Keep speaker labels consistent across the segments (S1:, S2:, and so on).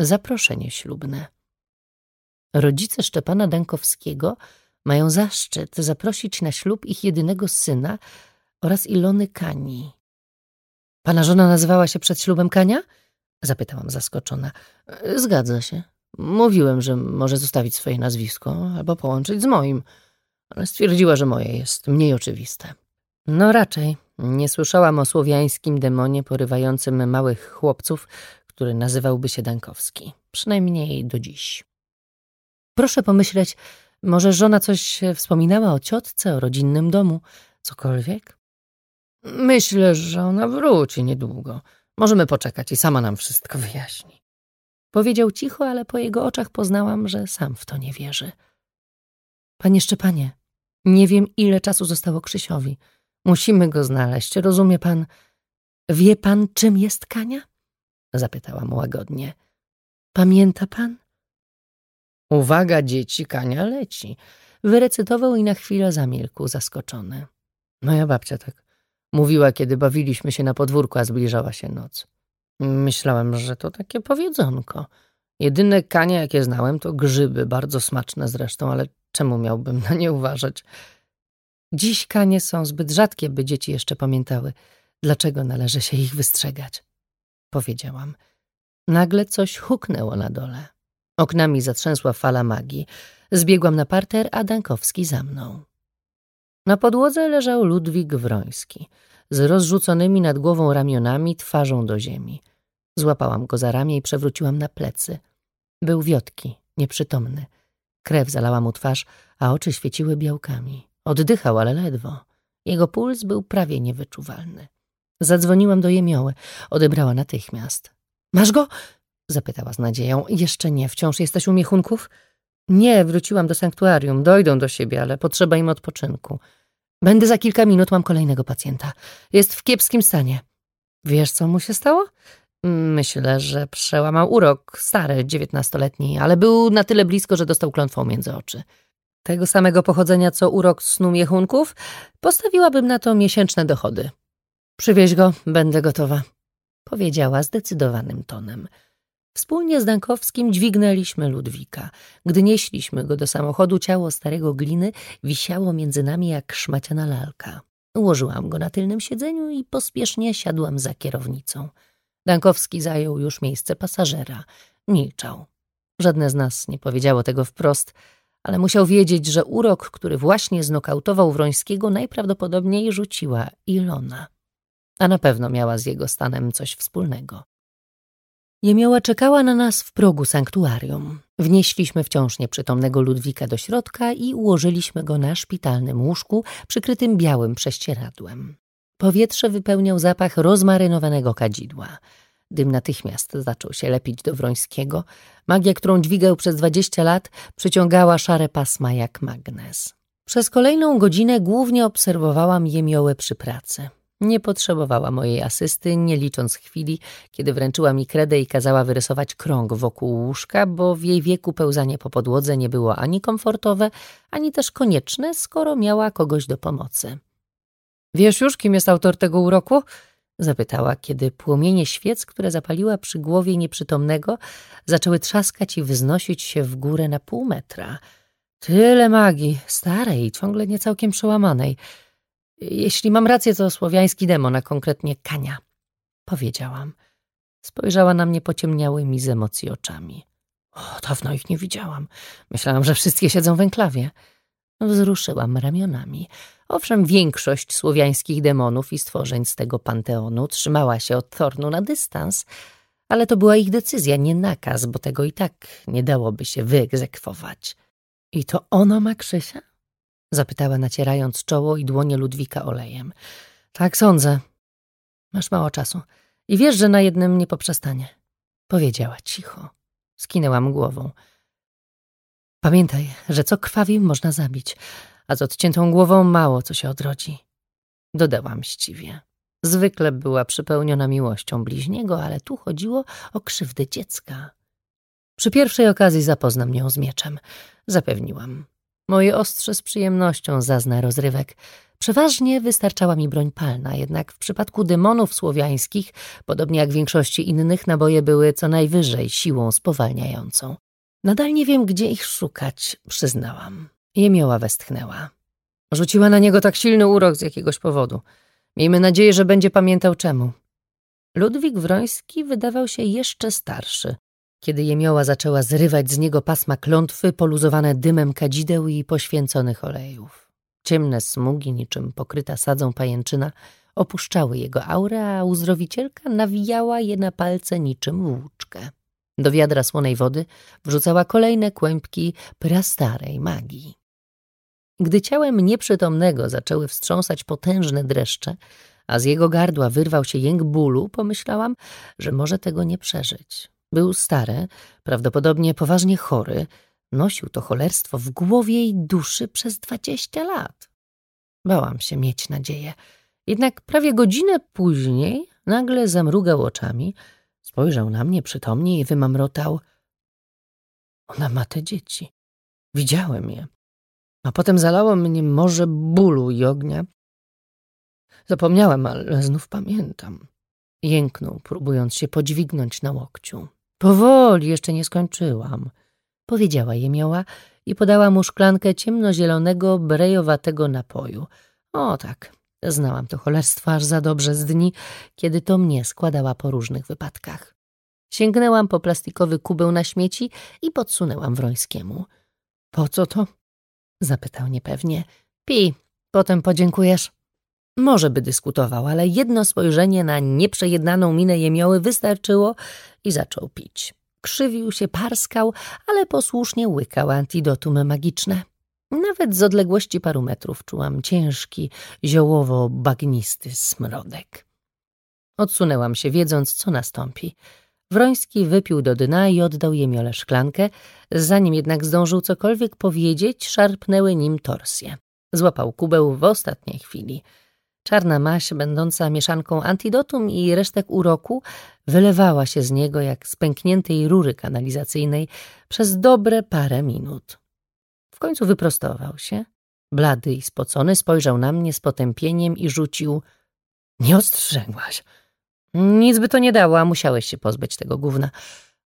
S1: Zaproszenie ślubne. Rodzice Szczepana Dankowskiego mają zaszczyt zaprosić na ślub ich jedynego syna oraz Ilony Kani. Pana żona nazywała się przed ślubem Kania? Zapytałam zaskoczona. Zgadza się. Mówiłem, że może zostawić swoje nazwisko albo połączyć z moim, ale stwierdziła, że moje jest mniej oczywiste. No raczej. Nie słyszałam o słowiańskim demonie porywającym małych chłopców, który nazywałby się Dankowski. Przynajmniej do dziś. Proszę pomyśleć, może żona coś wspominała o ciotce, o rodzinnym domu, cokolwiek? Myślę, że ona wróci niedługo. Możemy poczekać i sama nam wszystko wyjaśni. Powiedział cicho, ale po jego oczach poznałam, że sam w to nie wierzy. Panie Szczepanie, nie wiem, ile czasu zostało Krzysiowi. Musimy go znaleźć, rozumie pan? Wie pan, czym jest Kania? Zapytałam łagodnie. Pamięta pan? Uwaga, dzieci, Kania leci. Wyrecytował i na chwilę zamilkł, zaskoczony. Moja babcia tak mówiła, kiedy bawiliśmy się na podwórku, a zbliżała się noc. Myślałem, że to takie powiedzonko. Jedyne kanie, jakie znałem, to grzyby, bardzo smaczne zresztą, ale czemu miałbym na nie uważać? Dziś kanie są zbyt rzadkie, by dzieci jeszcze pamiętały, dlaczego należy się ich wystrzegać. Powiedziałam. Nagle coś huknęło na dole. Oknami zatrzęsła fala magii. Zbiegłam na parter, a Dankowski za mną. Na podłodze leżał Ludwik Wroński, z rozrzuconymi nad głową ramionami, twarzą do ziemi. Złapałam go za ramię i przewróciłam na plecy. Był wiotki, nieprzytomny. Krew zalała mu twarz, a oczy świeciły białkami. Oddychał, ale ledwo. Jego puls był prawie niewyczuwalny. Zadzwoniłam do jemioły. Odebrała natychmiast. Masz go? Zapytała z nadzieją. Jeszcze nie, wciąż jesteś u miechunków? Nie, wróciłam do sanktuarium. Dojdą do siebie, ale potrzeba im odpoczynku. Będę za kilka minut, mam kolejnego pacjenta. Jest w kiepskim stanie. Wiesz, co mu się stało? Myślę, że przełamał urok, stary, dziewiętnastoletni, ale był na tyle blisko, że dostał klątwą między oczy. Tego samego pochodzenia co urok snu miechunków, postawiłabym na to miesięczne dochody. Przywieź go, będę gotowa, powiedziała zdecydowanym tonem. Wspólnie z Dankowskim dźwignęliśmy Ludwika. Gdy nieśliśmy go do samochodu, ciało starego gliny wisiało między nami jak szmaciana lalka. Ułożyłam go na tylnym siedzeniu i pospiesznie siadłam za kierownicą. Dankowski zajął już miejsce pasażera. Milczał. Żadne z nas nie powiedziało tego wprost, ale musiał wiedzieć, że urok, który właśnie znokautował Wrońskiego, najprawdopodobniej rzuciła Ilona. A na pewno miała z jego stanem coś wspólnego. Jemioła czekała na nas w progu sanktuarium. Wnieśliśmy wciąż nieprzytomnego Ludwika do środka i ułożyliśmy go na szpitalnym łóżku przykrytym białym prześcieradłem. Powietrze wypełniał zapach rozmarynowanego kadzidła. Dym natychmiast zaczął się lepić do Wrońskiego. Magia, którą dźwigał przez dwadzieścia lat, przyciągała szare pasma jak magnes. Przez kolejną godzinę głównie obserwowałam jemiołę przy pracy. Nie potrzebowała mojej asysty, nie licząc chwili, kiedy wręczyła mi kredę i kazała wyrysować krąg wokół łóżka, bo w jej wieku pełzanie po podłodze nie było ani komfortowe, ani też konieczne, skoro miała kogoś do pomocy. Wiesz już, kim jest autor tego uroku? Zapytała, kiedy płomienie świec, które zapaliła przy głowie nieprzytomnego, zaczęły trzaskać i wznosić się w górę na pół metra. Tyle magii, starej, ciągle niecałkiem przełamanej – jeśli mam rację, to słowiański demon, a konkretnie Kania. Powiedziałam. Spojrzała na mnie pociemniałymi z emocji oczami. O, dawno ich nie widziałam. Myślałam, że wszystkie siedzą w enklawie. Wzruszyłam ramionami. Owszem, większość słowiańskich demonów i stworzeń z tego panteonu trzymała się od Thornu na dystans, ale to była ich decyzja, nie nakaz, bo tego i tak nie dałoby się wyegzekwować. I to ono ma Krzysia? Zapytała, nacierając czoło i dłonie Ludwika olejem. Tak sądzę. Masz mało czasu. I wiesz, że na jednym nie poprzestanie. Powiedziała cicho. Skinęłam głową. Pamiętaj, że co krwawi można zabić, a z odciętą głową mało co się odrodzi. Dodałam mściwie. Zwykle była przypełniona miłością bliźniego, ale tu chodziło o krzywdę dziecka. Przy pierwszej okazji zapoznam ją z mieczem, zapewniłam. Moje ostrze z przyjemnością zazna rozrywek. Przeważnie wystarczała mi broń palna, jednak w przypadku demonów słowiańskich, podobnie jak większości innych, naboje były co najwyżej siłą spowalniającą. Nadal nie wiem, gdzie ich szukać, przyznałam. Jemioła westchnęła. Rzuciła na niego tak silny urok z jakiegoś powodu. Miejmy nadzieję, że będzie pamiętał czemu. Ludwik Wroński wydawał się jeszcze starszy, kiedy jemioła zaczęła zrywać z niego pasma klątwy poluzowane dymem kadzideł i poświęconych olejów. Ciemne smugi, niczym pokryta sadzą pajęczyna, opuszczały jego aurę, a uzdrowicielka nawijała je na palce niczym włóczkę. Do wiadra słonej wody wrzucała kolejne kłębki prastarej magii. Gdy ciałem nieprzytomnego zaczęły wstrząsać potężne dreszcze, a z jego gardła wyrwał się jęk bólu, pomyślałam, że może tego nie przeżyć. Był stary, prawdopodobnie poważnie chory, nosił to cholerstwo w głowie i duszy przez dwadzieścia lat. Bałam się mieć nadzieję. Jednak prawie godzinę później nagle zamrugał oczami, spojrzał na mnie przytomnie i wymamrotał. Ona ma te dzieci. Widziałem je. A potem zalało mnie morze bólu i ognia. Zapomniałem, ale znów pamiętam. Jęknął, próbując się podźwignąć na łokciu. Powoli, jeszcze nie skończyłam, powiedziała jemioła i podała mu szklankę ciemnozielonego, brejowatego napoju. O tak, znałam to cholerstwo aż za dobrze z dni, kiedy to mnie składała po różnych wypadkach. Sięgnęłam po plastikowy kubeł na śmieci i podsunęłam Wrońskiemu. Po co to? Zapytał niepewnie. Pij, potem podziękujesz. Może by dyskutował, ale jedno spojrzenie na nieprzejednaną minę jemioły wystarczyło i zaczął pić. Krzywił się, parskał, ale posłusznie łykał antidotum magiczne. Nawet z odległości paru metrów czułam ciężki, ziołowo-bagnisty smrodek. Odsunęłam się, wiedząc, co nastąpi. Wroński wypił do dna i oddał jemiole szklankę. Zanim jednak zdążył cokolwiek powiedzieć, szarpnęły nim torsje. Złapał kubeł w ostatniej chwili – Czarna maś, będąca mieszanką antidotum i resztek uroku, wylewała się z niego jak z pękniętej rury kanalizacyjnej przez dobre parę minut. W końcu wyprostował się, blady i spocony, spojrzał na mnie z potępieniem i rzucił — Nie ostrzegłaś. Nic by to nie dało, a musiałeś się pozbyć tego gówna.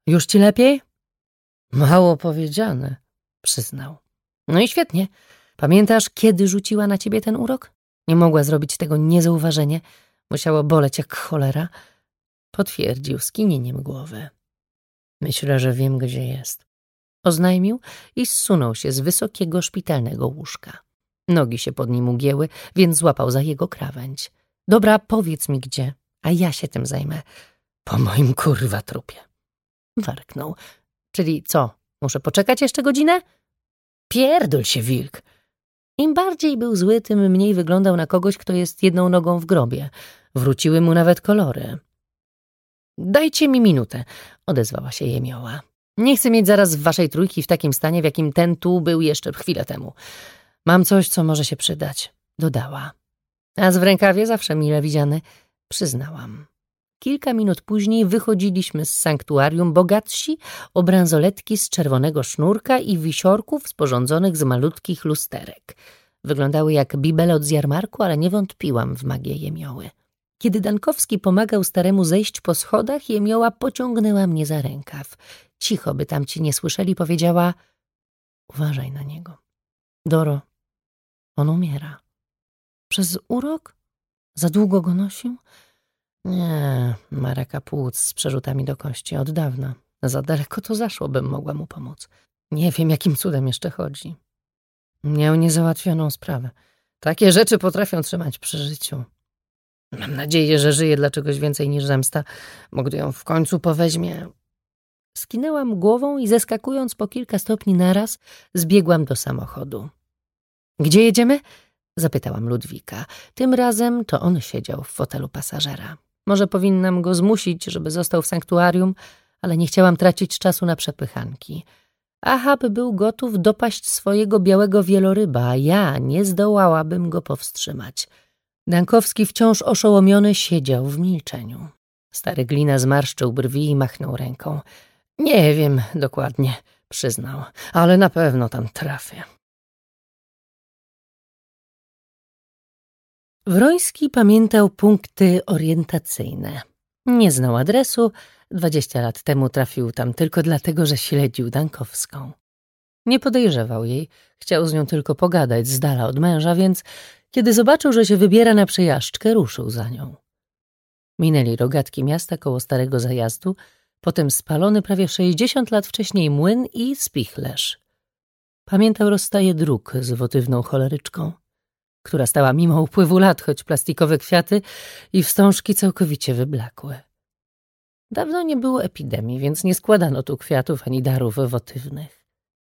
S1: Już ci lepiej? Mało powiedziane, przyznał. No i świetnie. Pamiętasz, kiedy rzuciła na ciebie ten urok? Nie mogła zrobić tego niezauważenie. Musiało boleć jak cholera. Potwierdził skinieniem głowy. Myślę, że wiem, gdzie jest. Oznajmił i zsunął się z wysokiego szpitalnego łóżka. Nogi się pod nim ugięły, więc złapał za jego krawędź. Dobra, powiedz mi gdzie, a ja się tym zajmę. Po moim kurwa trupie. Warknął. Czyli co, muszę poczekać jeszcze godzinę? Pierdol się, wilk. Im bardziej był zły, tym mniej wyglądał na kogoś, kto jest jedną nogą w grobie. Wróciły mu nawet kolory. Dajcie mi minutę, odezwała się jemioła. Nie chcę mieć zaraz waszej trójki w takim stanie, w jakim ten tu był jeszcze chwilę temu. Mam coś, co może się przydać, dodała. A z w rękawie zawsze mile widziany, przyznałam. Kilka minut później wychodziliśmy z sanktuarium bogatsi o bransoletki z czerwonego sznurka i wisiorków sporządzonych z malutkich lusterek. Wyglądały jak bibelot z jarmarku, ale nie wątpiłam w magię jemioły. Kiedy Dankowski pomagał staremu zejść po schodach, jemioła pociągnęła mnie za rękaw. Cicho, by tamci nie słyszeli, powiedziała — uważaj na niego. Doro, on umiera. Przez urok? Za długo go nosił? Nie, ma raka płuc z przerzutami do kości od dawna. Za daleko to zaszło, bym mogła mu pomóc. Nie wiem, jakim cudem jeszcze chodzi. Miał niezałatwioną sprawę. Takie rzeczy potrafią trzymać przy życiu. Mam nadzieję, że żyje dla czegoś więcej niż zemsta, bo gdy ją w końcu poweźmie... Skinęłam głową i zeskakując po kilka stopni naraz, zbiegłam do samochodu. Gdzie jedziemy? Zapytałam Ludwika. Tym razem to on siedział w fotelu pasażera. Może powinnam go zmusić, żeby został w sanktuarium, ale nie chciałam tracić czasu na przepychanki. Ahab był gotów dopaść swojego białego wieloryba, a ja nie zdołałabym go powstrzymać. Dankowski wciąż oszołomiony siedział w milczeniu. Stary glina zmarszczył brwi i machnął ręką. Nie wiem dokładnie, przyznał, ale na pewno tam trafię. Wroński pamiętał punkty orientacyjne. Nie znał adresu, dwadzieścia lat temu trafił tam tylko dlatego, że śledził Dankowską. Nie podejrzewał jej, chciał z nią tylko pogadać z dala od męża, więc kiedy zobaczył, że się wybiera na przejażdżkę, ruszył za nią. Minęli rogatki miasta koło starego zajazdu, potem spalony prawie sześćdziesiąt lat wcześniej młyn i spichlerz. Pamiętał rozstaje dróg z wotywną choleryczką, która stała mimo upływu lat, choć plastikowe kwiaty i wstążki całkowicie wyblakły. Dawno nie było epidemii, więc nie składano tu kwiatów ani darów wotywnych.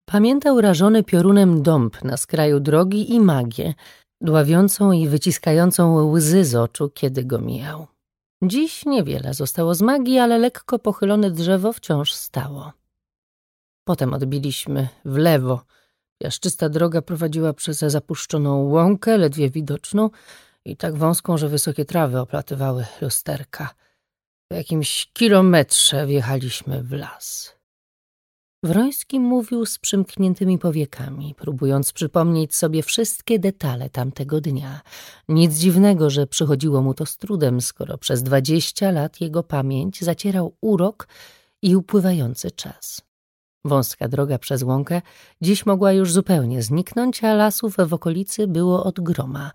S1: Pamiętał rażony piorunem dąb na skraju drogi i magię, dławiącą i wyciskającą łzy z oczu, kiedy go mijał. Dziś niewiele zostało z magii, ale lekko pochylone drzewo wciąż stało. Potem odbiliśmy w lewo. Piaszczysta droga prowadziła przez zapuszczoną łąkę, ledwie widoczną i tak wąską, że wysokie trawy oplatywały lusterka. Po jakimś kilometrze wjechaliśmy w las. Wroński mówił z przymkniętymi powiekami, próbując przypomnieć sobie wszystkie detale tamtego dnia. Nic dziwnego, że przychodziło mu to z trudem, skoro przez dwadzieścia lat jego pamięć zacierał urok i upływający czas. Wąska droga przez łąkę dziś mogła już zupełnie zniknąć, a lasów w okolicy było od groma.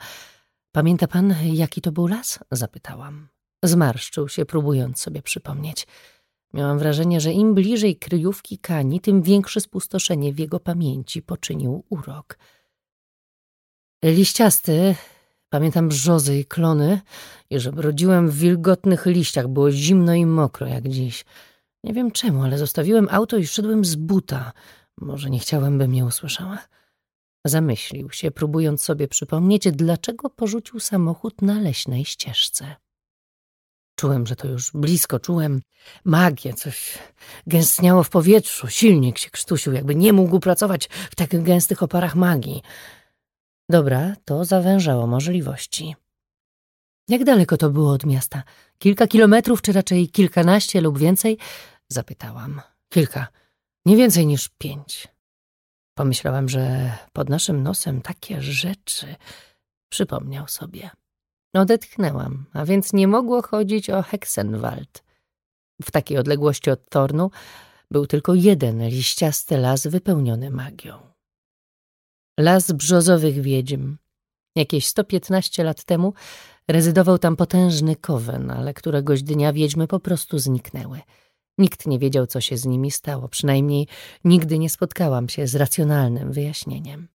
S1: Pamięta pan, jaki to był las? zapytałam. Zmarszczył się, próbując sobie przypomnieć. Miałam wrażenie, że im bliżej kryjówki Kani, tym większe spustoszenie w jego pamięci poczynił urok. Liściasty, pamiętam brzozy i klony, i że brodziłem w wilgotnych liściach, było zimno i mokro jak dziś. Nie wiem czemu, ale zostawiłem auto i szedłem z buta. Może nie chciałem, by mnie usłyszała. Zamyślił się, próbując sobie przypomnieć, dlaczego porzucił samochód na leśnej ścieżce. Czułem, że to już blisko, czułem magię, coś gęstniało w powietrzu, silnik się krztusił, jakby nie mógł pracować w tak gęstych oparach magii. Dobra, to zawężało możliwości. Jak daleko to było od miasta? Kilka kilometrów, czy raczej kilkanaście lub więcej? Zapytałam. Kilka, nie więcej niż pięć. Pomyślałam, że pod naszym nosem takie rzeczy przypomniał sobie. Odetchnęłam, a więc nie mogło chodzić o Hexenwald. W takiej odległości od Thornu był tylko jeden liściasty las wypełniony magią. Las brzozowych wiedźm. Jakieś 115 lat temu rezydował tam potężny kowen, ale któregoś dnia wiedźmy po prostu zniknęły. Nikt nie wiedział, co się z nimi stało, przynajmniej nigdy nie spotkałam się z racjonalnym wyjaśnieniem.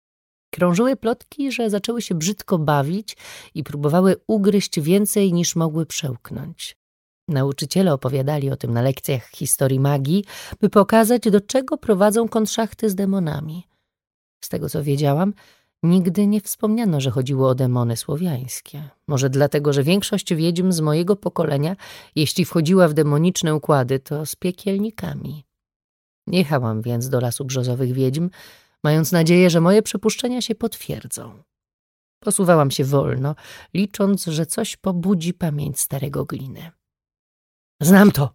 S1: Krążyły plotki, że zaczęły się brzydko bawić i próbowały ugryźć więcej niż mogły przełknąć. Nauczyciele opowiadali o tym na lekcjach historii magii, by pokazać, do czego prowadzą konszachty z demonami. Z tego co wiedziałam, nigdy nie wspomniano, że chodziło o demony słowiańskie. Może dlatego, że większość wiedźm z mojego pokolenia, jeśli wchodziła w demoniczne układy, to z piekielnikami. Jechałam więc do lasu brzozowych wiedźm, mając nadzieję, że moje przypuszczenia się potwierdzą. Posuwałam się wolno, licząc, że coś pobudzi pamięć starego gliny. Znam to!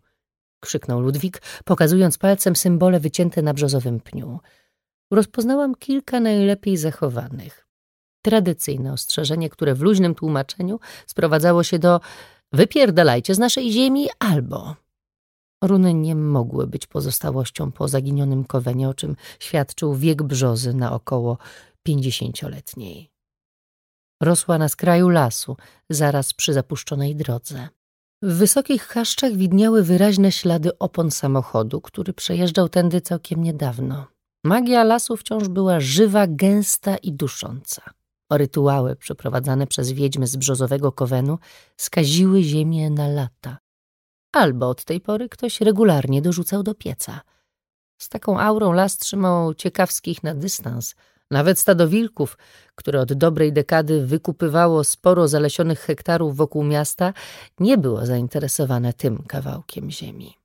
S1: krzyknął Ludwik, pokazując palcem symbole wycięte na brzozowym pniu. Rozpoznałam kilka najlepiej zachowanych. Tradycyjne ostrzeżenie, które w luźnym tłumaczeniu sprowadzało się do wypierdalajcie z naszej ziemi albo Runy nie mogły być pozostałością po zaginionym kowenie, o czym świadczył wiek brzozy na około pięćdziesięcioletniej. Rosła na skraju lasu, zaraz przy zapuszczonej drodze. W wysokich chaszczach widniały wyraźne ślady opon samochodu, który przejeżdżał tędy całkiem niedawno. Magia lasu wciąż była żywa, gęsta i dusząca. Rytuały przeprowadzane przez wiedźmy z brzozowego kowenu skaziły ziemię na lata albo od tej pory ktoś regularnie dorzucał do pieca. Z taką aurą las trzymał ciekawskich na dystans. Nawet stado wilków, które od dobrej dekady wykupywało sporo zalesionych hektarów wokół miasta, nie było zainteresowane tym kawałkiem ziemi.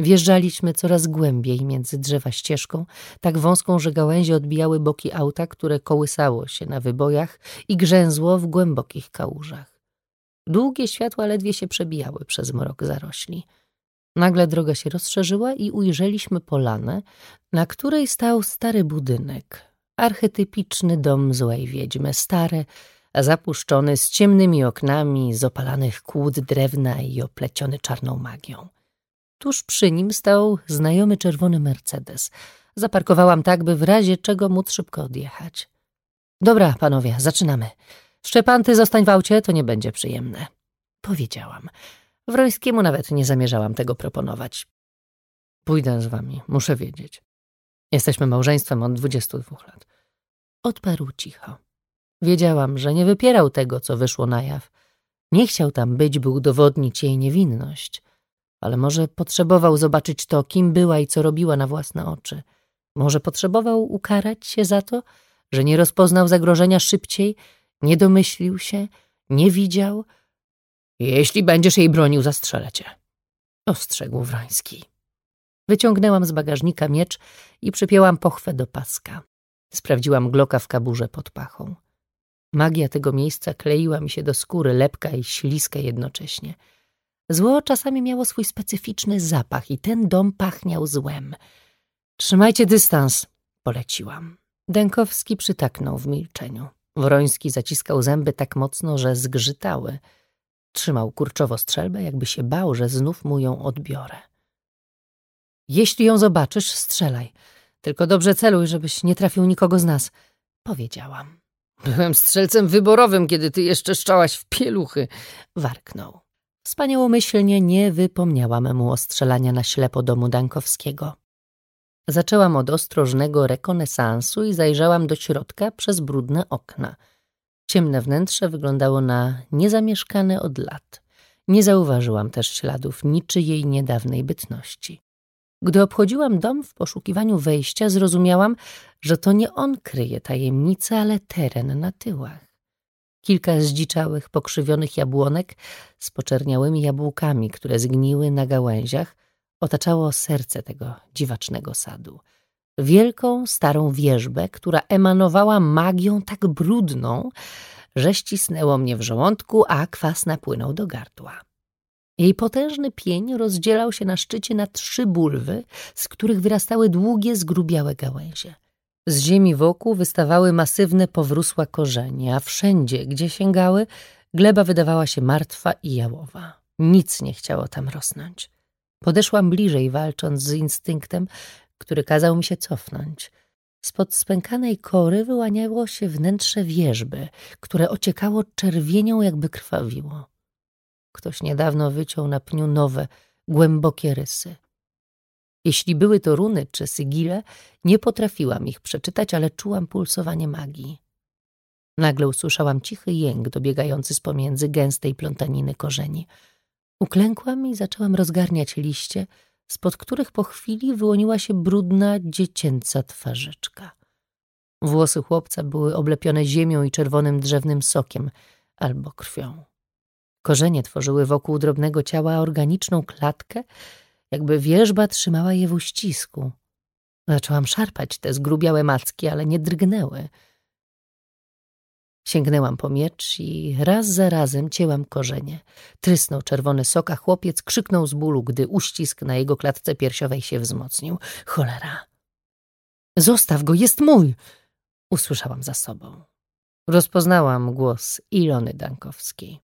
S1: Wjeżdżaliśmy coraz głębiej między drzewa ścieżką, tak wąską, że gałęzie odbijały boki auta, które kołysało się na wybojach i grzęzło w głębokich kałużach. Długie światła ledwie się przebijały przez mrok zarośli. Nagle droga się rozszerzyła i ujrzeliśmy polanę, na której stał stary budynek. Archetypiczny dom złej wiedźmy, stare, zapuszczony, z ciemnymi oknami, z opalanych kłód drewna i opleciony czarną magią. Tuż przy nim stał znajomy czerwony Mercedes. Zaparkowałam tak, by w razie czego móc szybko odjechać. Dobra, panowie, zaczynamy. Szczepan, ty zostań w aucie, to nie będzie przyjemne. Powiedziałam. Wrońskiemu nawet nie zamierzałam tego proponować. Pójdę z wami, muszę wiedzieć. Jesteśmy małżeństwem od dwudziestu dwóch lat. Odparł cicho. Wiedziałam, że nie wypierał tego, co wyszło na jaw. Nie chciał tam być, by udowodnić jej niewinność, ale może potrzebował zobaczyć to, kim była i co robiła na własne oczy. Może potrzebował ukarać się za to, że nie rozpoznał zagrożenia szybciej, nie domyślił się, nie widział. Jeśli będziesz jej bronił, zastrzelę cię, ostrzegł Wroński. Wyciągnęłam z bagażnika miecz i przypięłam pochwę do paska. Sprawdziłam gloka w kaburze pod pachą. Magia tego miejsca kleiła mi się do skóry, lepka i śliska jednocześnie. Zło czasami miało swój specyficzny zapach i ten dom pachniał złem. Trzymajcie dystans, poleciłam. Dękowski przytaknął w milczeniu. Wroński zaciskał zęby tak mocno, że zgrzytały. Trzymał kurczowo strzelbę, jakby się bał, że znów mu ją odbiorę. Jeśli ją zobaczysz, strzelaj. Tylko dobrze celuj, żebyś nie trafił nikogo z nas, powiedziałam. Byłem strzelcem wyborowym, kiedy ty jeszcze szczałaś w pieluchy, warknął. Wspaniałomyślnie nie wypomniałam mu ostrzelania na ślepo domu Dankowskiego. Zaczęłam od ostrożnego rekonesansu i zajrzałam do środka przez brudne okna. Ciemne wnętrze wyglądało na niezamieszkane od lat. Nie zauważyłam też śladów niczyjej niedawnej bytności. Gdy obchodziłam dom w poszukiwaniu wejścia, zrozumiałam, że to nie on kryje tajemnicę, ale teren na tyłach. Kilka zdziczałych, pokrzywionych jabłonek z poczerniałymi jabłkami, które zgniły na gałęziach, otaczało serce tego dziwacznego sadu. Wielką, starą wieżbę, która emanowała magią tak brudną, że ścisnęło mnie w żołądku, a kwas napłynął do gardła. Jej potężny pień rozdzielał się na szczycie na trzy bulwy, z których wyrastały długie, zgrubiałe gałęzie. Z ziemi wokół wystawały masywne, powrósłe korzenie, a wszędzie, gdzie sięgały, gleba wydawała się martwa i jałowa. Nic nie chciało tam rosnąć. Podeszłam bliżej, walcząc z instynktem, który kazał mi się cofnąć. Spod spękanej kory wyłaniało się wnętrze wieżby, które ociekało czerwienią, jakby krwawiło. Ktoś niedawno wyciął na pniu nowe, głębokie rysy. Jeśli były to runy czy sygile, nie potrafiłam ich przeczytać, ale czułam pulsowanie magii. Nagle usłyszałam cichy jęk dobiegający z pomiędzy gęstej plątaniny korzeni. Uklękłam i zaczęłam rozgarniać liście, spod których po chwili wyłoniła się brudna, dziecięca twarzyczka. Włosy chłopca były oblepione ziemią i czerwonym drzewnym sokiem albo krwią. Korzenie tworzyły wokół drobnego ciała organiczną klatkę, jakby wierzba trzymała je w uścisku. Zaczęłam szarpać te zgrubiałe macki, ale nie drgnęły. Sięgnęłam po miecz i raz za razem cięłam korzenie. Trysnął czerwony sok, a chłopiec krzyknął z bólu, gdy uścisk na jego klatce piersiowej się wzmocnił. Cholera! Zostaw go, jest mój! Usłyszałam za sobą. Rozpoznałam głos Ilony Dankowskiej.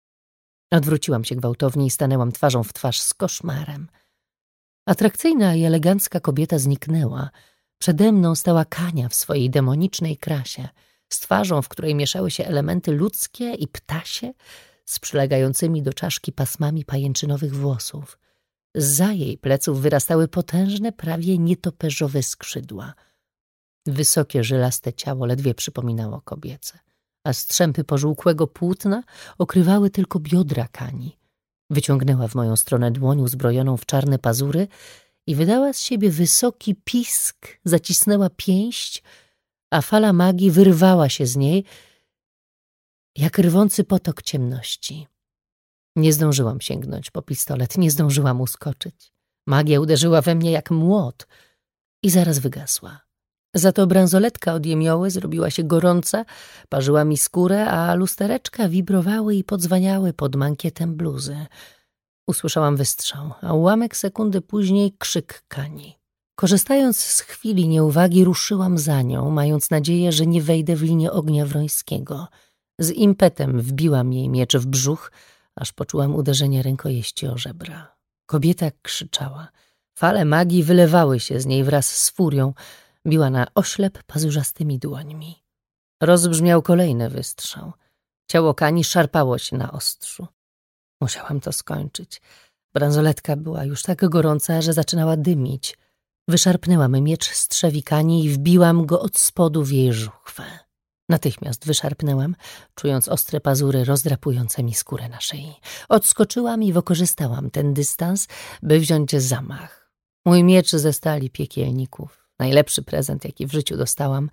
S1: Odwróciłam się gwałtownie i stanęłam twarzą w twarz z koszmarem. Atrakcyjna i elegancka kobieta zniknęła. Przede mną stała Kania w swojej demonicznej krasie, z twarzą, w której mieszały się elementy ludzkie i ptasie, z przylegającymi do czaszki pasmami pajęczynowych włosów. Za jej pleców wyrastały potężne, prawie nietoperzowe skrzydła. Wysokie, żylaste ciało ledwie przypominało kobiece a strzępy pożółkłego płótna okrywały tylko biodra Kani. Wyciągnęła w moją stronę dłoń uzbrojoną w czarne pazury i wydała z siebie wysoki pisk, zacisnęła pięść, a fala magii wyrwała się z niej, jak rwący potok ciemności. Nie zdążyłam sięgnąć po pistolet, nie zdążyłam uskoczyć. Magia uderzyła we mnie jak młot i zaraz wygasła. Za to bransoletka od jemioły zrobiła się gorąca, parzyła mi skórę, a lustereczka wibrowały i podzwaniały pod mankietem bluzy. Usłyszałam wystrzał, a ułamek sekundy później krzyk Kani. Korzystając z chwili nieuwagi, ruszyłam za nią, mając nadzieję, że nie wejdę w linię ognia Wrońskiego. Z impetem wbiłam jej miecz w brzuch, aż poczułam uderzenie rękojeści o żebra. Kobieta krzyczała. Fale magii wylewały się z niej wraz z furią. Biła na oślep pazurzastymi dłońmi. Rozbrzmiał kolejny wystrzał. Ciało Kani szarpało się na ostrzu. Musiałam to skończyć. Bransoletka była już tak gorąca, że zaczynała dymić. Wyszarpnęłam miecz z trzewikani i wbiłam go od spodu w jej żuchwę. Natychmiast wyszarpnęłam, czując ostre pazury rozdrapujące mi skórę na szyi. Odskoczyłam i wykorzystałam ten dystans, by wziąć zamach. Mój miecz ze stali piekielników, najlepszy prezent, jaki w życiu dostałam,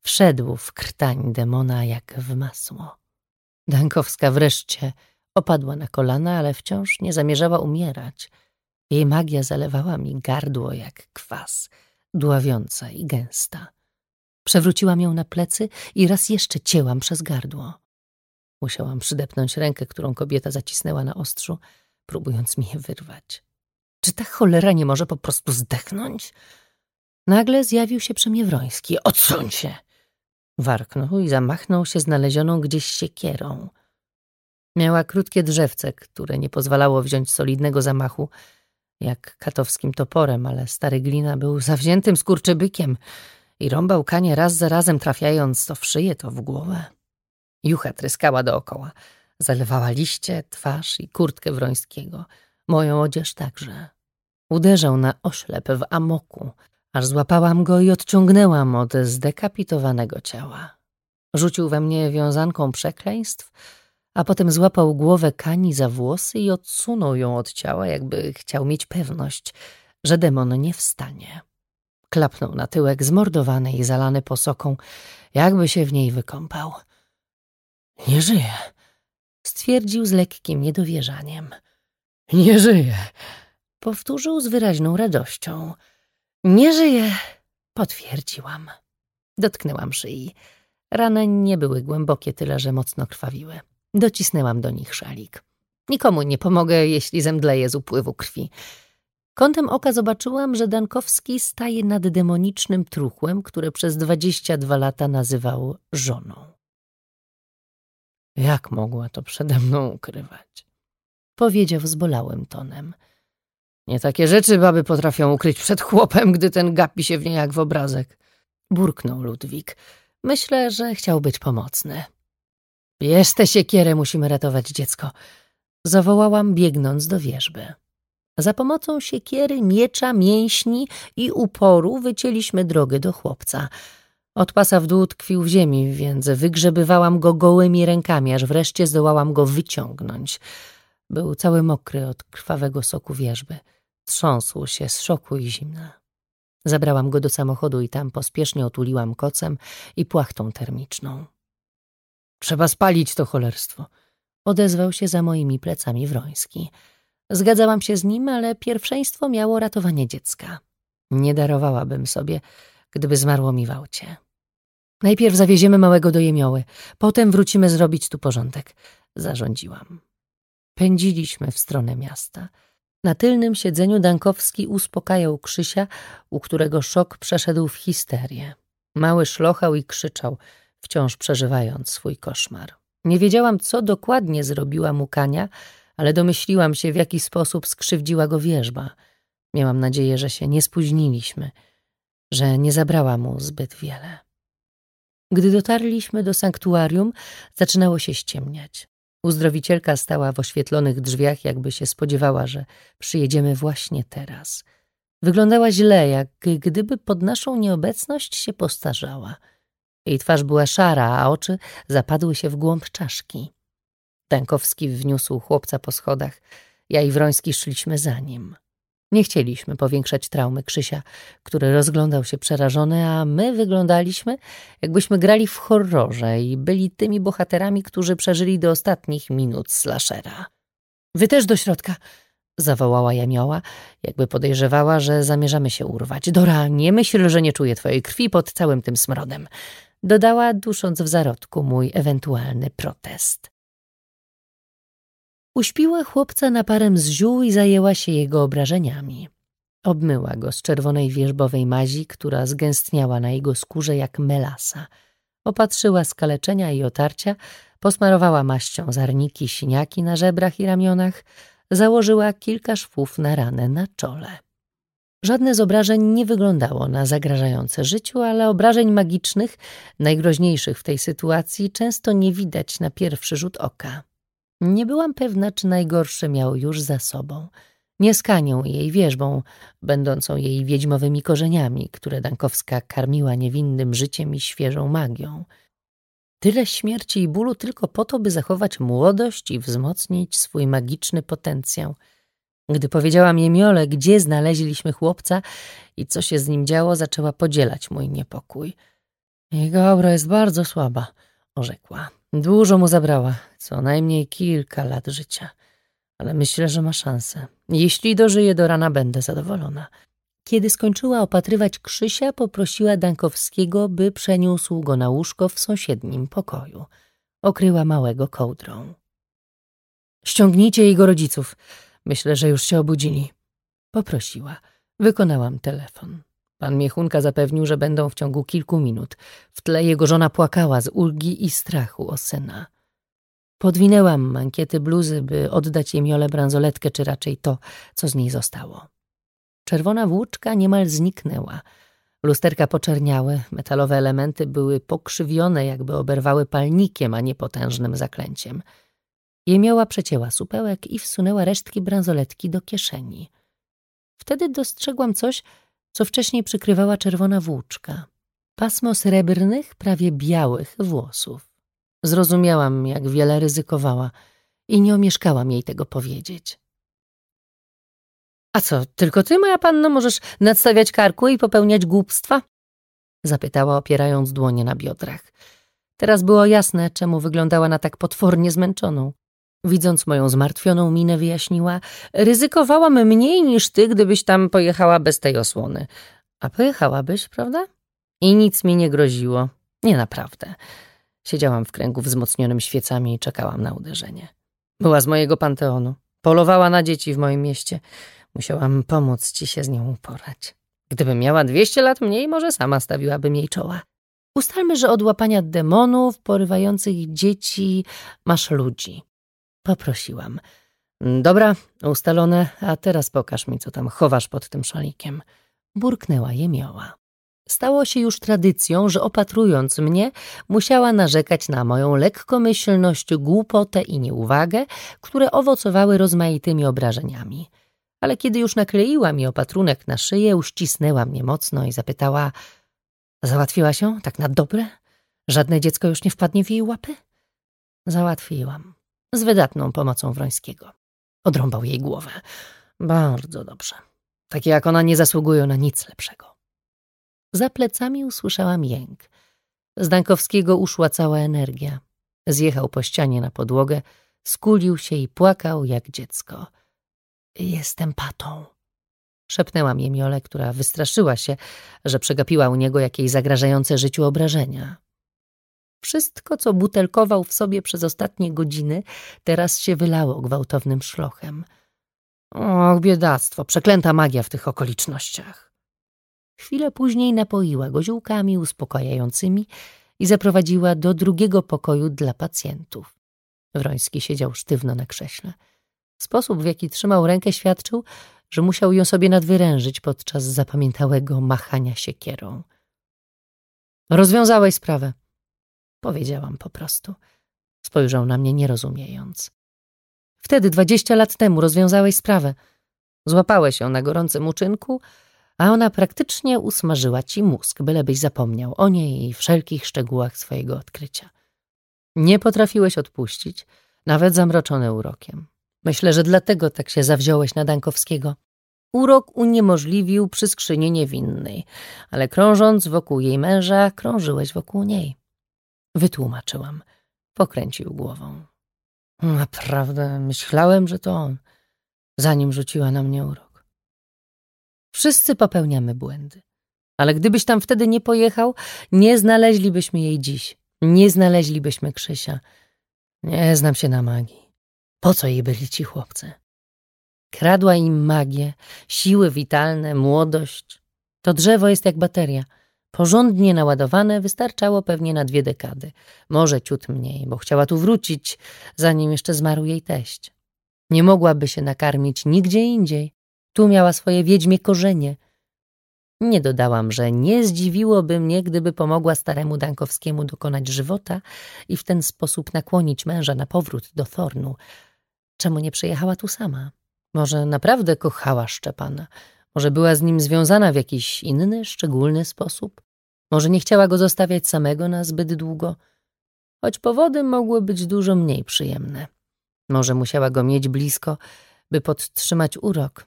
S1: wszedł w krtań demona jak w masło. Dankowska wreszcie opadła na kolana, ale wciąż nie zamierzała umierać. Jej magia zalewała mi gardło jak kwas, dławiąca i gęsta. Przewróciłam ją na plecy i raz jeszcze cięłam przez gardło. Musiałam przydepnąć rękę, którą kobieta zacisnęła na ostrzu, próbując mi je wyrwać. Czy ta cholera nie może po prostu zdechnąć? Nagle zjawił się przy mnie Wroński. Odsuń się! Warknął i zamachnął się znalezioną gdzieś siekierą. Miała krótkie drzewce, które nie pozwalało wziąć solidnego zamachu, jak katowskim toporem, ale stary glina był zawziętym skurczybykiem i rąbał kanie raz za razem, trafiając to w szyję, to w głowę. Jucha tryskała dookoła, zalewała liście, twarz i kurtkę Wrońskiego, moją odzież także. Uderzał na oślep w amoku, aż złapałam go i odciągnęłam od zdekapitowanego ciała. Rzucił we mnie wiązanką przekleństw, a potem złapał głowę Kani za włosy i odsunął ją od ciała, jakby chciał mieć pewność, że demon nie wstanie. Klapnął na tyłek zmordowany i zalany posoką, jakby się w niej wykąpał. Nie żyje, stwierdził z lekkim niedowierzaniem. Nie żyje, powtórzył z wyraźną radością. Nie żyje, potwierdziłam. Dotknęłam szyi. Rany nie były głębokie, tyle że mocno krwawiły. Docisnęłam do nich szalik. Nikomu nie pomogę, jeśli zemdleję z upływu krwi. Kątem oka zobaczyłam, że Dankowski staje nad demonicznym truchłem, które przez dwadzieścia dwa lata nazywał żoną. Jak mogła to przede mną ukrywać? Powiedział zbolałym tonem. Nie takie rzeczy baby potrafią ukryć przed chłopem, gdy ten gapi się w nie jak w obrazek. Burknął Ludwik. Myślę, że chciał być pomocny. Bierz tę siekierę, musimy ratować dziecko. Zawołałam, biegnąc do wierzby. Za pomocą siekiery, miecza, mięśni i uporu wycięliśmy drogę do chłopca. Od pasa w dół tkwił w ziemi, więc wygrzebywałam go gołymi rękami, aż wreszcie zdołałam go wyciągnąć. Był cały mokry od krwawego soku wierzby. Trząsł się z szoku i zimna. Zabrałam go do samochodu i tam pospiesznie otuliłam kocem i płachtą termiczną. Trzeba spalić to cholerstwo. Odezwał się za moimi plecami Wroński. Zgadzałam się z nim, ale pierwszeństwo miało ratowanie dziecka. Nie darowałabym sobie, gdyby zmarło mi w aucie. Najpierw zawieziemy małego do jemioły, potem wrócimy zrobić tu porządek, zarządziłam. Pędziliśmy w stronę miasta. Na tylnym siedzeniu Dankowski uspokajał Krzysia, u którego szok przeszedł w histerię. Mały szlochał i krzyczał – wciąż przeżywając swój koszmar. Nie wiedziałam, co dokładnie zrobiła mu Kania, ale domyśliłam się, w jaki sposób skrzywdziła go wierzba. Miałam nadzieję, że się nie spóźniliśmy, że nie zabrała mu zbyt wiele. Gdy dotarliśmy do sanktuarium, zaczynało się ściemniać. Uzdrowicielka stała w oświetlonych drzwiach, jakby się spodziewała, że przyjedziemy właśnie teraz. Wyglądała źle, jak gdyby pod naszą nieobecność się postarzała – jej twarz była szara, a oczy zapadły się w głąb czaszki. Dankowski wniósł chłopca po schodach. Ja i Wroński szliśmy za nim. Nie chcieliśmy powiększać traumy Krzysia, który rozglądał się przerażony, a my wyglądaliśmy, jakbyśmy grali w horrorze i byli tymi bohaterami, którzy przeżyli do ostatnich minut slashera. Wy też do środka, zawołała Jamioła, jakby podejrzewała, że zamierzamy się urwać. Dora, nie myśl, że nie czuję twojej krwi pod całym tym smrodem dodała, dusząc w zarodku mój ewentualny protest. Uśpiła chłopca na parę z ziół i zajęła się jego obrażeniami. Obmyła go z czerwonej wierzbowej mazi, która zgęstniała na jego skórze jak melasa. Opatrzyła skaleczenia i otarcia, posmarowała maścią zarniki, siniaki na żebrach i ramionach, założyła kilka szwów na ranę na czole. Żadne z obrażeń nie wyglądało na zagrażające życiu, ale obrażeń magicznych, najgroźniejszych w tej sytuacji, często nie widać na pierwszy rzut oka. Nie byłam pewna, czy najgorsze miał już za sobą. Nie skanią jej wierzbą, będącą jej wiedźmowymi korzeniami, które Dankowska karmiła niewinnym życiem i świeżą magią. Tyle śmierci i bólu tylko po to, by zachować młodość i wzmocnić swój magiczny potencjał – gdy powiedziałam Jemiole, gdzie znaleźliśmy chłopca i co się z nim działo, zaczęła podzielać mój niepokój. Jego aura jest bardzo słaba, orzekła. Dużo mu zabrała, co najmniej kilka lat życia. Ale myślę, że ma szansę. Jeśli dożyje do rana, będę zadowolona. Kiedy skończyła opatrywać Krzysia, poprosiła Dankowskiego, by przeniósł go na łóżko w sąsiednim pokoju. Okryła małego kołdrą. Ściągnijcie jego rodziców. Myślę, że już się obudzili. Poprosiła. Wykonałam telefon. Pan Miechunka zapewnił, że będą w ciągu kilku minut. W tle jego żona płakała z ulgi i strachu o syna. Podwinęłam mankiety bluzy, by oddać jej miole bransoletkę, czy raczej to, co z niej zostało. Czerwona włóczka niemal zniknęła. Lusterka poczerniały, metalowe elementy były pokrzywione, jakby oberwały palnikiem, a nie potężnym zaklęciem – Jemioła przecięła supełek i wsunęła resztki bransoletki do kieszeni. Wtedy dostrzegłam coś, co wcześniej przykrywała czerwona włóczka. Pasmo srebrnych, prawie białych włosów. Zrozumiałam, jak wiele ryzykowała i nie omieszkałam jej tego powiedzieć. A co, tylko ty, moja panno, możesz nadstawiać karku i popełniać głupstwa? Zapytała, opierając dłonie na biodrach. Teraz było jasne, czemu wyglądała na tak potwornie zmęczoną. Widząc moją zmartwioną minę, wyjaśniła: Ryzykowałam mniej niż ty, gdybyś tam pojechała bez tej osłony. A pojechałabyś, prawda? I nic mi nie groziło. Nie naprawdę. Siedziałam w kręgu wzmocnionym świecami i czekałam na uderzenie. Była z mojego panteonu. Polowała na dzieci w moim mieście. Musiałam pomóc ci się z nią uporać. Gdybym miała dwieście lat mniej, może sama stawiłabym jej czoła. Ustalmy, że od łapania demonów porywających dzieci masz ludzi. Poprosiłam. Dobra, ustalone, a teraz pokaż mi, co tam chowasz pod tym szalikiem. Burknęła jemioła. Stało się już tradycją, że opatrując mnie, musiała narzekać na moją lekkomyślność, głupotę i nieuwagę, które owocowały rozmaitymi obrażeniami. Ale kiedy już nakleiła mi opatrunek na szyję, uścisnęła mnie mocno i zapytała – Załatwiła się tak na dobre? Żadne dziecko już nie wpadnie w jej łapy? Załatwiłam z wydatną pomocą Wrońskiego. Odrąbał jej głowę. Bardzo dobrze. Takie jak ona nie zasługują na nic lepszego. Za plecami usłyszałam jęk. Z Dankowskiego uszła cała energia. Zjechał po ścianie na podłogę, skulił się i płakał jak dziecko. Jestem patą. Szepnęłam Jemiole, która wystraszyła się, że przegapiła u niego jakieś zagrażające życiu obrażenia. Wszystko, co butelkował w sobie przez ostatnie godziny, teraz się wylało gwałtownym szlochem. Och, biedactwo, przeklęta magia w tych okolicznościach. Chwilę później napoiła go ziółkami uspokajającymi i zaprowadziła do drugiego pokoju dla pacjentów. Wroński siedział sztywno na krześle. Sposób, w jaki trzymał rękę, świadczył, że musiał ją sobie nadwyrężyć podczas zapamiętałego machania siekierą. Rozwiązałeś sprawę, Powiedziałam po prostu. Spojrzał na mnie nie Wtedy, dwadzieścia lat temu, rozwiązałeś sprawę. Złapałeś ją na gorącym uczynku, a ona praktycznie usmażyła ci mózg, bylebyś zapomniał o niej i wszelkich szczegółach swojego odkrycia. Nie potrafiłeś odpuścić, nawet zamroczony urokiem. Myślę, że dlatego tak się zawziąłeś na Dankowskiego. Urok uniemożliwił przyskrzynienie winnej, ale krążąc wokół jej męża, krążyłeś wokół niej. Wytłumaczyłam. Pokręcił głową. Naprawdę myślałem, że to on, zanim rzuciła na mnie urok. Wszyscy popełniamy błędy. Ale gdybyś tam wtedy nie pojechał, nie znaleźlibyśmy jej dziś. Nie znaleźlibyśmy Krzysia. Nie znam się na magii. Po co jej byli ci chłopcy? Kradła im magię, siły witalne, młodość. To drzewo jest jak bateria. Porządnie naładowane wystarczało pewnie na dwie dekady. Może ciut mniej, bo chciała tu wrócić, zanim jeszcze zmarł jej teść. Nie mogłaby się nakarmić nigdzie indziej. Tu miała swoje wiedźmie korzenie. Nie dodałam, że nie zdziwiłoby mnie, gdyby pomogła staremu Dankowskiemu dokonać żywota i w ten sposób nakłonić męża na powrót do Thornu. Czemu nie przyjechała tu sama? Może naprawdę kochała Szczepana? Może była z nim związana w jakiś inny, szczególny sposób? Może nie chciała go zostawiać samego na zbyt długo? Choć powody mogły być dużo mniej przyjemne. Może musiała go mieć blisko, by podtrzymać urok.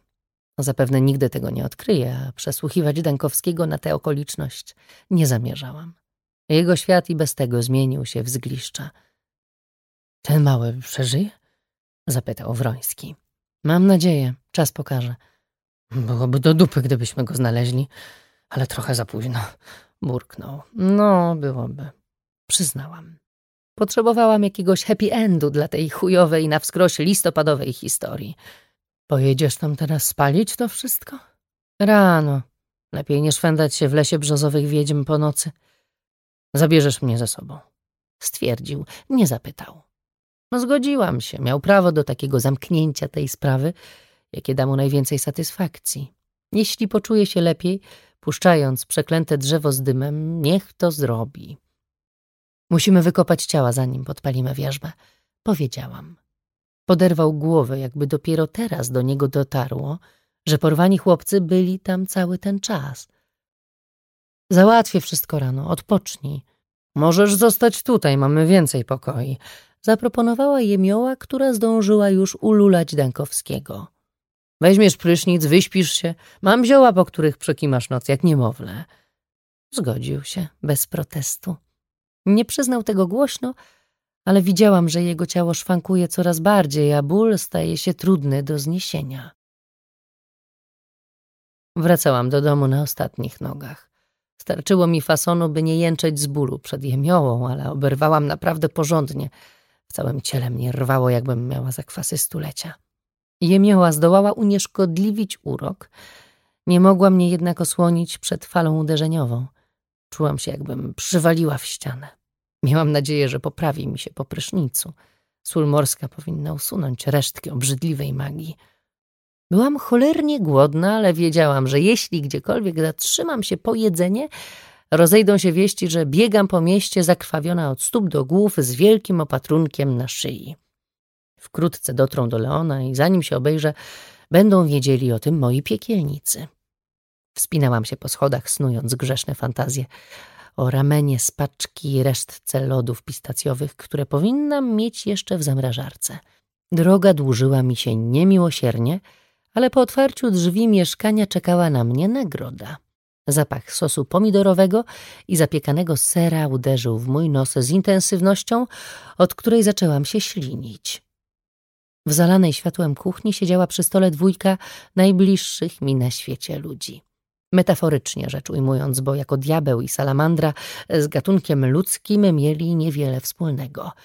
S1: Zapewne nigdy tego nie odkryje, a przesłuchiwać Dankowskiego na tę okoliczność nie zamierzałam. Jego świat i bez tego zmienił się w zgliszcza. Ten mały przeżyje? Zapytał Wroński. Mam nadzieję, czas pokaże. Byłoby do dupy, gdybyśmy go znaleźli, ale trochę za późno. Burknął. No, byłoby. Przyznałam. Potrzebowałam jakiegoś happy endu dla tej chujowej na wskroś listopadowej historii. Pojedziesz tam teraz spalić to wszystko? Rano. Lepiej nie szwendać się w lesie brzozowych wiedźm po nocy. Zabierzesz mnie ze sobą. Stwierdził, nie zapytał. No zgodziłam się, miał prawo do takiego zamknięcia tej sprawy, jakie da mu najwięcej satysfakcji. Jeśli poczuje się lepiej, puszczając przeklęte drzewo z dymem, niech to zrobi. Musimy wykopać ciała, zanim podpalimy wierzbę, powiedziałam. Poderwał głowę, jakby dopiero teraz do niego dotarło, że porwani chłopcy byli tam cały ten czas. Załatwię wszystko rano, odpocznij. Możesz zostać tutaj, mamy więcej pokoi. Zaproponowała jemioła, która zdążyła już ululać Dankowskiego. Weźmiesz prysznic, wyśpisz się, mam zioła, po których przekimasz noc jak niemowlę. Zgodził się, bez protestu. Nie przyznał tego głośno, ale widziałam, że jego ciało szwankuje coraz bardziej, a ból staje się trudny do zniesienia. Wracałam do domu na ostatnich nogach. Starczyło mi fasonu, by nie jęczeć z bólu przed jemiołą, ale oberwałam naprawdę porządnie. W całym ciele mnie rwało, jakbym miała zakwasy stulecia. Jemioła zdołała unieszkodliwić urok, nie mogła mnie jednak osłonić przed falą uderzeniową. Czułam się, jakbym przywaliła w ścianę. Miałam nadzieję, że poprawi mi się po prysznicu. Sól morska powinna usunąć resztki obrzydliwej magii. Byłam cholernie głodna, ale wiedziałam, że jeśli gdziekolwiek zatrzymam się po jedzenie, rozejdą się wieści, że biegam po mieście zakrwawiona od stóp do głów z wielkim opatrunkiem na szyi. Wkrótce dotrą do Leona i zanim się obejrzę, będą wiedzieli o tym moi piekielnicy. Wspinałam się po schodach, snując grzeszne fantazje o ramenie z paczki i resztce lodów pistacjowych, które powinnam mieć jeszcze w zamrażarce. Droga dłużyła mi się niemiłosiernie, ale po otwarciu drzwi mieszkania czekała na mnie nagroda. Zapach sosu pomidorowego i zapiekanego sera uderzył w mój nos z intensywnością, od której zaczęłam się ślinić. W zalanej światłem kuchni siedziała przy stole dwójka najbliższych mi na świecie ludzi. Metaforycznie rzecz ujmując, bo jako diabeł i salamandra z gatunkiem ludzkim mieli niewiele wspólnego –